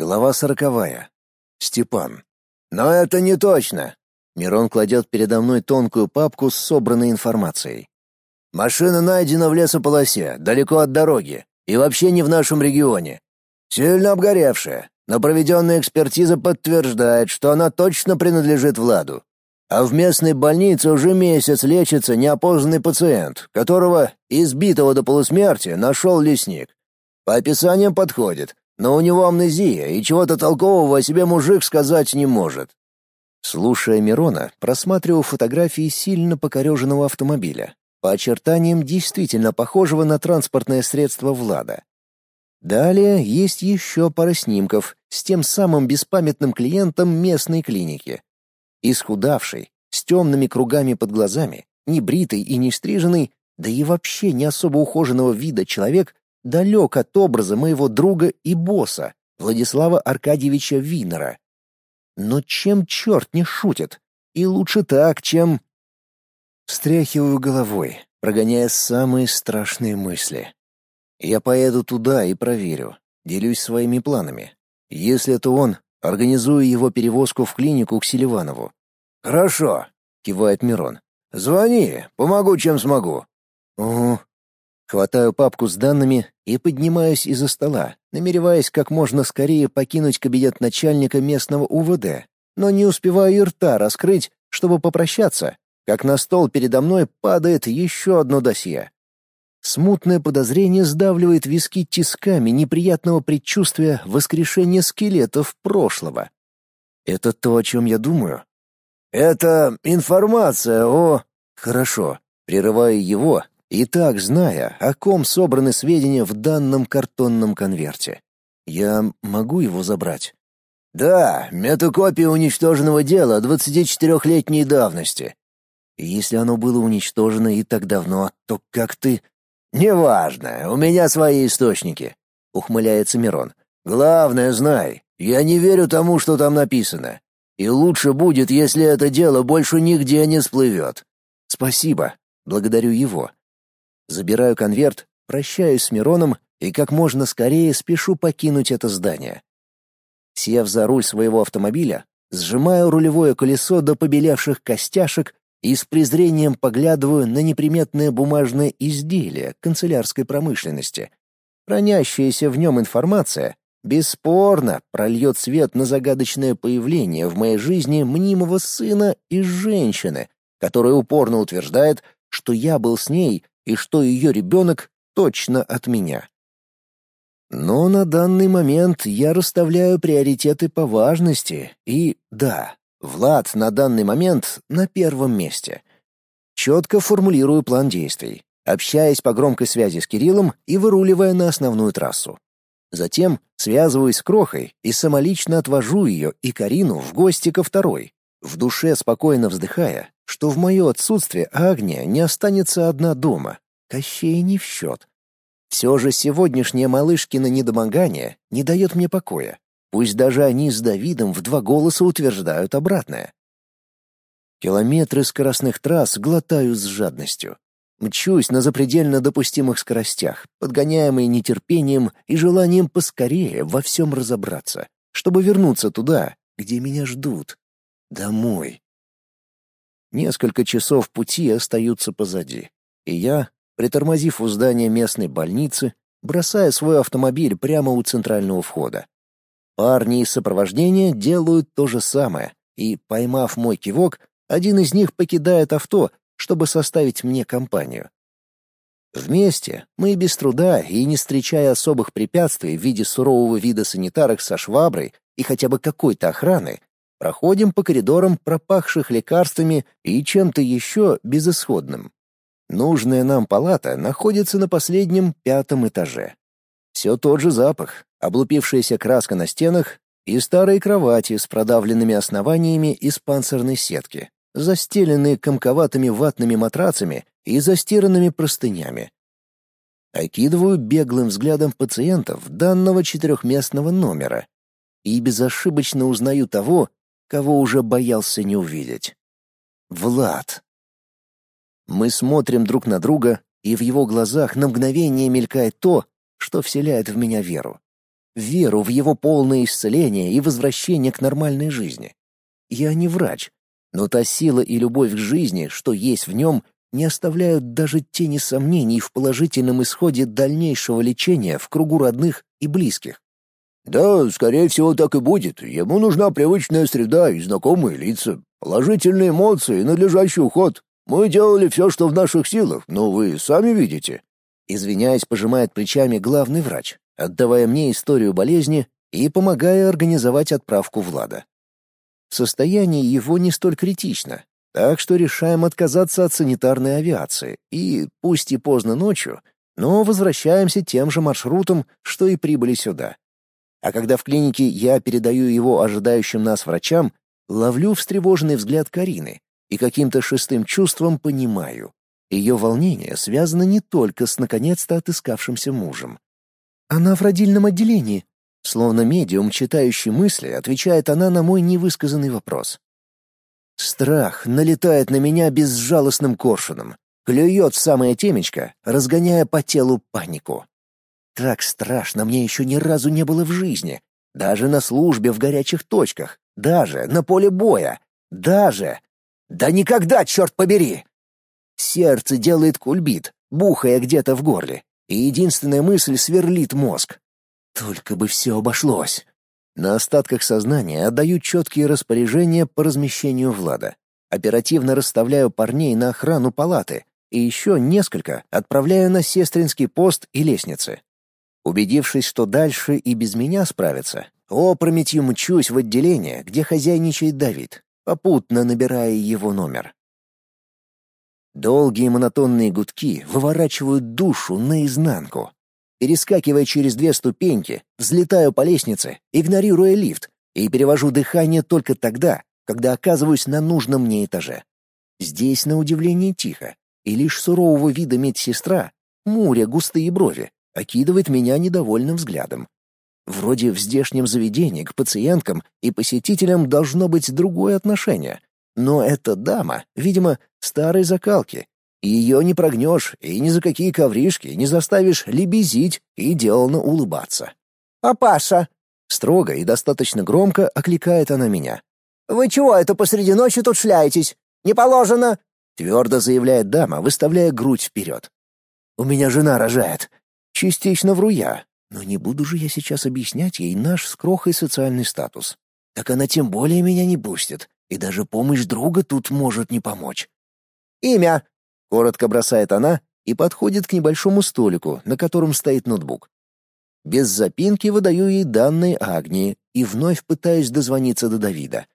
Глава сороковая. Степан. «Но это не точно!» Мирон кладет передо мной тонкую папку с собранной информацией. «Машина найдена в лесополосе, далеко от дороги, и вообще не в нашем регионе. Сильно обгоревшая, но проведенная экспертиза подтверждает, что она точно принадлежит Владу. А в местной больнице уже месяц лечится неопознанный пациент, которого, избитого до полусмерти, нашел лесник. По описаниям подходит, но у него амнезия, и чего-то толкового о себе мужик сказать не может. Слушая Мирона, просматривал фотографии сильно покореженного автомобиля, по очертаниям действительно похожего на транспортное средство Влада. Далее есть еще пара снимков с тем самым беспамятным клиентом местной клиники. Исхудавший, с темными кругами под глазами, небритый и не стриженный, да и вообще не особо ухоженного вида человек далек от образа моего друга и босса, Владислава Аркадьевича Винера. Но чем черт не шутит? И лучше так, чем... Встряхиваю головой, прогоняя самые страшные мысли. Я поеду туда и проверю, делюсь своими планами. Если это он, организую его перевозку в клинику к Селиванову. «Хорошо», — кивает Мирон. «Звони, помогу, чем смогу». «Угу». Хватаю папку с данными и поднимаюсь из-за стола, намереваясь как можно скорее покинуть кабинет начальника местного УВД, но не успеваю и рта раскрыть, чтобы попрощаться, как на стол передо мной падает еще одно досье. Смутное подозрение сдавливает виски тисками неприятного предчувствия воскрешения скелетов прошлого. Это то, о чем я думаю? Это информация о... Хорошо. Прерываю его, и так зная, о ком собраны сведения в данном картонном конверте. Я могу его забрать? Да, метакопия уничтоженного дела 24-летней давности. Если оно было уничтожено и так давно, то как ты... Неважно, у меня свои источники, ухмыляется Мирон. Главное, знай, я не верю тому, что там написано. И лучше будет, если это дело больше нигде не всплывет. Спасибо, благодарю его. Забираю конверт, прощаюсь с Мироном и как можно скорее спешу покинуть это здание. Сев за руль своего автомобиля, сжимаю рулевое колесо до побелевших костяшек и с презрением поглядываю на неприметное бумажное изделие канцелярской промышленности. Хранящаяся в нем информация бесспорно прольет свет на загадочное появление в моей жизни мнимого сына и женщины, которая упорно утверждает, что я был с ней и что ее ребенок точно от меня. Но на данный момент я расставляю приоритеты по важности, и да, Влад на данный момент на первом месте. Четко формулирую план действий, общаясь по громкой связи с Кириллом и выруливая на основную трассу. Затем связываюсь с Крохой и самолично отвожу ее и Карину в гости ко второй, в душе спокойно вздыхая, что в мое отсутствие Агния не останется одна дома. Кощей не в счет. Все же сегодняшнее малышкино недомогание не дает мне покоя. Пусть даже они с Давидом в два голоса утверждают обратное. Километры скоростных трасс глотаю с жадностью. Мчусь на запредельно допустимых скоростях, подгоняемый нетерпением и желанием поскорее во всем разобраться, чтобы вернуться туда, где меня ждут. Домой. Несколько часов пути остаются позади, и я, притормозив у здания местной больницы, бросаю свой автомобиль прямо у центрального входа. Парни из сопровождения делают то же самое, и, поймав мой кивок, один из них покидает авто, чтобы составить мне компанию. Вместе мы без труда и не встречая особых препятствий в виде сурового вида санитарок со шваброй и хотя бы какой-то охраны, проходим по коридорам пропахших лекарствами и чем-то еще безысходным. Нужная нам палата находится на последнем пятом этаже. Все тот же запах, облупившаяся краска на стенах и старые кровати с продавленными основаниями из панцирной сетки, застеленные комковатыми ватными матрацами и застиранными простынями. Окидываю беглым взглядом пациентов данного четырехместного номера и безошибочно узнаю того, кого уже боялся не увидеть. Влад. Мы смотрим друг на друга, и в его глазах на мгновение мелькает то, что вселяет в меня веру. веру в его полное исцеление и возвращение к нормальной жизни. Я не врач, но та сила и любовь к жизни, что есть в нем, не оставляют даже тени сомнений в положительном исходе дальнейшего лечения в кругу родных и близких. Да, скорее всего, так и будет. Ему нужна привычная среда и знакомые лица, положительные эмоции и надлежащий уход. Мы делали все, что в наших силах, но вы сами видите. Извиняясь, пожимает плечами главный врач, отдавая мне историю болезни и помогая организовать отправку Влада. Состояние его не столь критично, так что решаем отказаться от санитарной авиации и, пусть и поздно ночью, но возвращаемся тем же маршрутом, что и прибыли сюда. А когда в клинике я передаю его ожидающим нас врачам, ловлю встревоженный взгляд Карины и каким-то шестым чувством понимаю. Ее волнение связано не только с наконец-то отыскавшимся мужем. Она в родильном отделении. Словно медиум, читающий мысли, отвечает она на мой невысказанный вопрос. Страх налетает на меня безжалостным коршуном, клюет в самое темечко, разгоняя по телу панику. Так страшно мне еще ни разу не было в жизни. Даже на службе в горячих точках. Даже на поле боя. Даже... Да никогда, черт побери! Сердце делает кульбит, бухая где-то в горле. И единственная мысль сверлит мозг. Только бы все обошлось. На остатках сознания отдаю четкие распоряжения по размещению Влада. Оперативно расставляю парней на охрану палаты и еще несколько отправляю на сестринский пост и лестницы. Убедившись, что дальше и без меня справятся, опрометью мчусь в отделение, где хозяйничает Давид, попутно набирая его номер. Долгие монотонные гудки выворачивают душу наизнанку. Перескакивая через две ступеньки, взлетаю по лестнице, игнорируя лифт, и перевожу дыхание только тогда, когда оказываюсь на нужном мне этаже. Здесь, на удивление, тихо, и лишь сурового вида медсестра, муря густые брови, окидывает меня недовольным взглядом. Вроде в здешнем заведении к пациенткам и посетителям должно быть другое отношение. Но эта дама, видимо, старой закалки. Ее не прогнешь и ни за какие ковришки не заставишь лебезить и деланно улыбаться. «Папаша!» Строго и достаточно громко окликает она меня. «Вы чего это посреди ночи тут шляетесь? Не положено!» Твердо заявляет дама, выставляя грудь вперед. «У меня жена рожает. Частично вру я, но не буду же я сейчас объяснять ей наш с крохой социальный статус. Так она тем более меня не пустит, и даже помощь друга тут может не помочь. «Имя!» — коротко бросает она и подходит к небольшому столику, на котором стоит ноутбук. Без запинки выдаю ей данные Агнии и вновь пытаюсь дозвониться до Давида.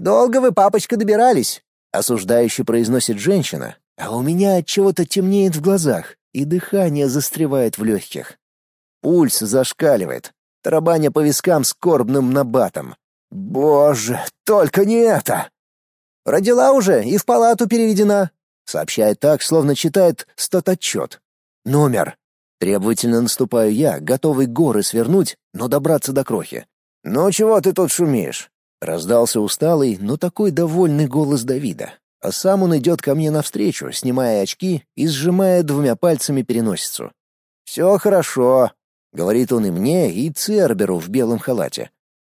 «Долго вы, папочка, добирались?» — осуждающе произносит женщина, а у меня от чего-то темнеет в глазах и дыхание застревает в легких. Пульс зашкаливает, тарабаня по вискам скорбным набатом. «Боже, только не это!» «Родила уже и в палату переведена», — сообщает так, словно читает статотчет. «Номер». Требовательно наступаю я, готовый горы свернуть, но добраться до крохи. «Ну чего ты тут шумишь?» — раздался усталый, но такой довольный голос Давида а сам он идет ко мне навстречу, снимая очки и сжимая двумя пальцами переносицу. «Все хорошо», — говорит он и мне, и Церберу в белом халате.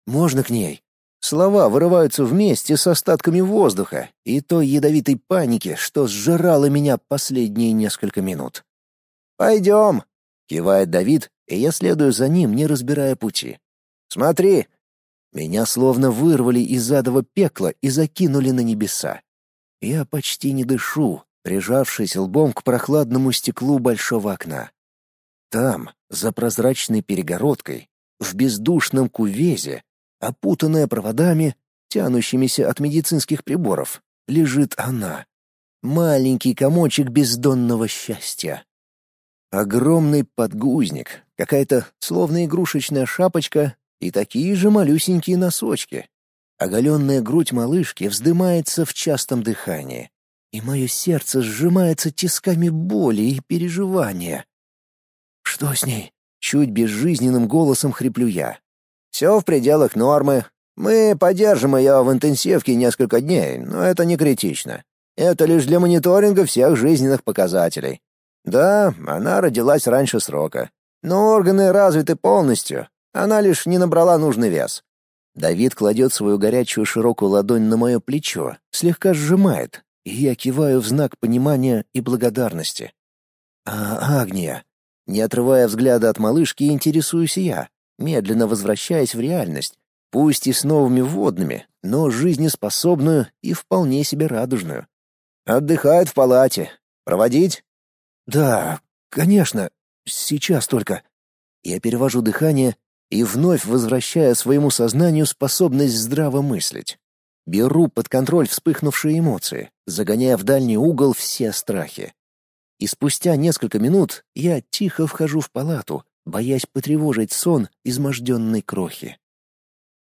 «Можно к ней?» Слова вырываются вместе с остатками воздуха и той ядовитой паники, что сжирала меня последние несколько минут. «Пойдем», — кивает Давид, и я следую за ним, не разбирая пути. «Смотри». Меня словно вырвали из адова пекла и закинули на небеса. Я почти не дышу, прижавшись лбом к прохладному стеклу большого окна. Там, за прозрачной перегородкой, в бездушном кувезе, опутанная проводами, тянущимися от медицинских приборов, лежит она. Маленький комочек бездонного счастья. Огромный подгузник, какая-то словно игрушечная шапочка и такие же малюсенькие носочки, Оголенная грудь малышки вздымается в частом дыхании, и мое сердце сжимается тисками боли и переживания. «Что с ней?» — чуть безжизненным голосом хриплю я. «Все в пределах нормы. Мы подержим ее в интенсивке несколько дней, но это не критично. Это лишь для мониторинга всех жизненных показателей. Да, она родилась раньше срока, но органы развиты полностью, Она лишь не набрала нужный вес. Давид кладет свою горячую широкую ладонь на мое плечо, слегка сжимает, и я киваю в знак понимания и благодарности. «А Агния?» Не отрывая взгляда от малышки, интересуюсь я, медленно возвращаясь в реальность, пусть и с новыми вводными, но жизнеспособную и вполне себе радужную. «Отдыхает в палате. Проводить?» «Да, конечно. Сейчас только». Я перевожу дыхание и вновь возвращая своему сознанию способность здраво мыслить. Беру под контроль вспыхнувшие эмоции, загоняя в дальний угол все страхи. И спустя несколько минут я тихо вхожу в палату, боясь потревожить сон изможденной крохи.